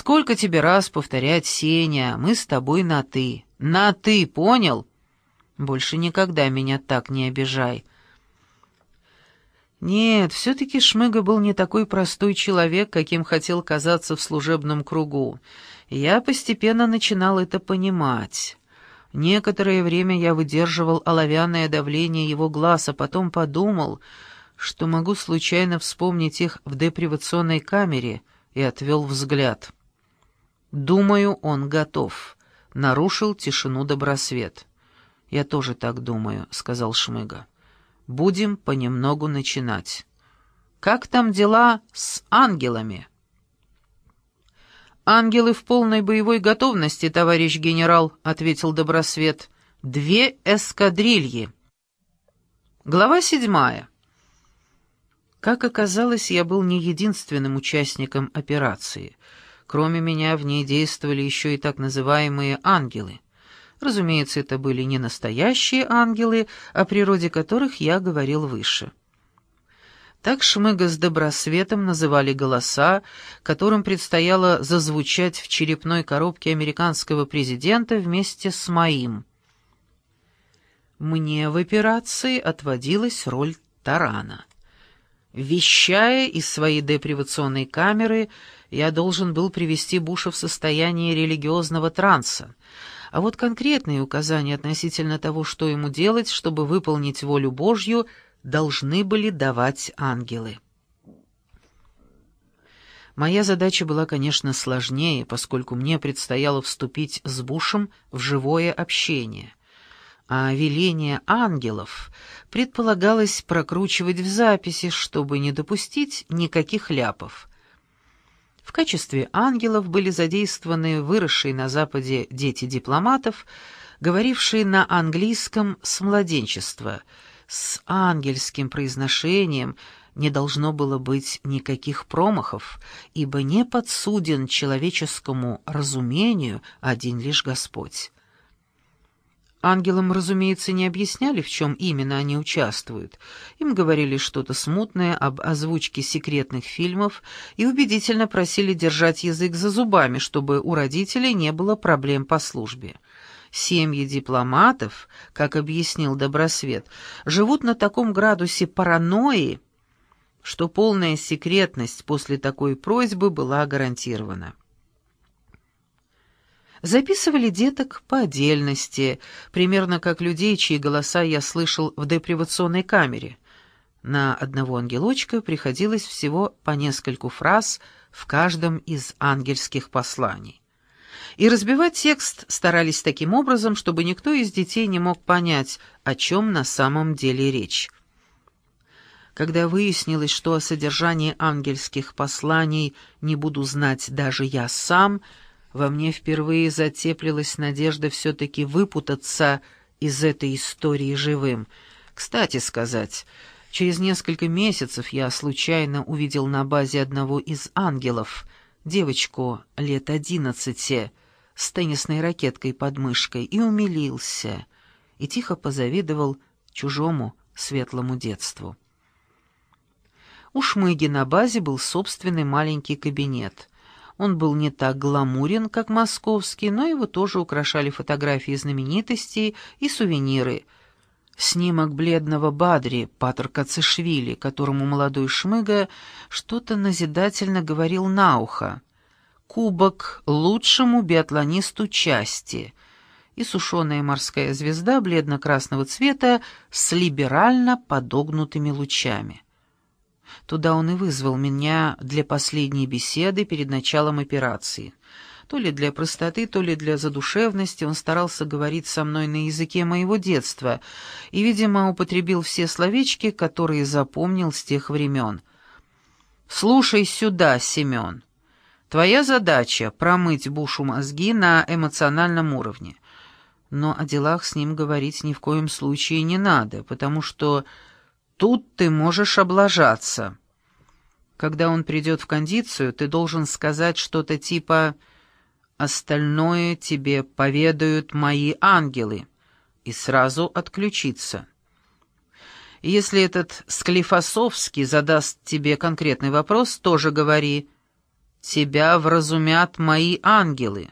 Сколько тебе раз повторять, Сеня, мы с тобой на «ты». На «ты», понял? Больше никогда меня так не обижай. Нет, все-таки Шмыга был не такой простой человек, каким хотел казаться в служебном кругу. Я постепенно начинал это понимать. Некоторое время я выдерживал оловянное давление его глаз, а потом подумал, что могу случайно вспомнить их в депривационной камере, и отвел взгляд. «Думаю, он готов», — нарушил тишину Добросвет. «Я тоже так думаю», — сказал Шмыга. «Будем понемногу начинать. Как там дела с ангелами?» «Ангелы в полной боевой готовности, товарищ генерал», — ответил Добросвет. «Две эскадрильи». Глава седьмая. Как оказалось, я был не единственным участником операции. Кроме меня в ней действовали еще и так называемые «ангелы». Разумеется, это были не настоящие ангелы, о природе которых я говорил выше. Так Шмыга с Добросветом называли голоса, которым предстояло зазвучать в черепной коробке американского президента вместе с моим. Мне в операции отводилась роль тарана. Вещая из своей депривационной камеры, я должен был привести Буша в состояние религиозного транса, а вот конкретные указания относительно того, что ему делать, чтобы выполнить волю Божью, должны были давать ангелы. Моя задача была, конечно, сложнее, поскольку мне предстояло вступить с Бушем в живое общение — а веление ангелов предполагалось прокручивать в записи, чтобы не допустить никаких ляпов. В качестве ангелов были задействованы выросшие на Западе дети дипломатов, говорившие на английском с младенчества. С ангельским произношением не должно было быть никаких промахов, ибо не подсуден человеческому разумению один лишь Господь. Ангелам, разумеется, не объясняли, в чем именно они участвуют. Им говорили что-то смутное об озвучке секретных фильмов и убедительно просили держать язык за зубами, чтобы у родителей не было проблем по службе. Семьи дипломатов, как объяснил Добросвет, живут на таком градусе паранойи, что полная секретность после такой просьбы была гарантирована. Записывали деток по отдельности, примерно как людей, чьи голоса я слышал в депривационной камере. На одного ангелочка приходилось всего по нескольку фраз в каждом из ангельских посланий. И разбивать текст старались таким образом, чтобы никто из детей не мог понять, о чем на самом деле речь. Когда выяснилось, что о содержании ангельских посланий не буду знать даже я сам — во мне впервые затеплилась надежда все-таки выпутаться из этой истории живым. Кстати сказать, через несколько месяцев я случайно увидел на базе одного из ангелов девочку лет одиннадцати с теннисной ракеткой под мышкой и умилился, и тихо позавидовал чужому светлому детству. У Шмыги на базе был собственный маленький кабинет. Он был не так гламурен, как московский, но его тоже украшали фотографии знаменитостей и сувениры. Снимок бледного Бадри, Патр Кацишвили, которому молодой Шмыга что-то назидательно говорил на ухо. Кубок лучшему биатлонисту части и сушеная морская звезда бледно-красного цвета с либерально подогнутыми лучами. Туда он и вызвал меня для последней беседы перед началом операции. То ли для простоты, то ли для задушевности он старался говорить со мной на языке моего детства и, видимо, употребил все словечки, которые запомнил с тех времен. «Слушай сюда, Семен. Твоя задача — промыть Бушу мозги на эмоциональном уровне. Но о делах с ним говорить ни в коем случае не надо, потому что Тут ты можешь облажаться. Когда он придет в кондицию, ты должен сказать что-то типа «Остальное тебе поведают мои ангелы» и сразу отключиться. Если этот Склифосовский задаст тебе конкретный вопрос, тоже говори тебя вразумят мои ангелы».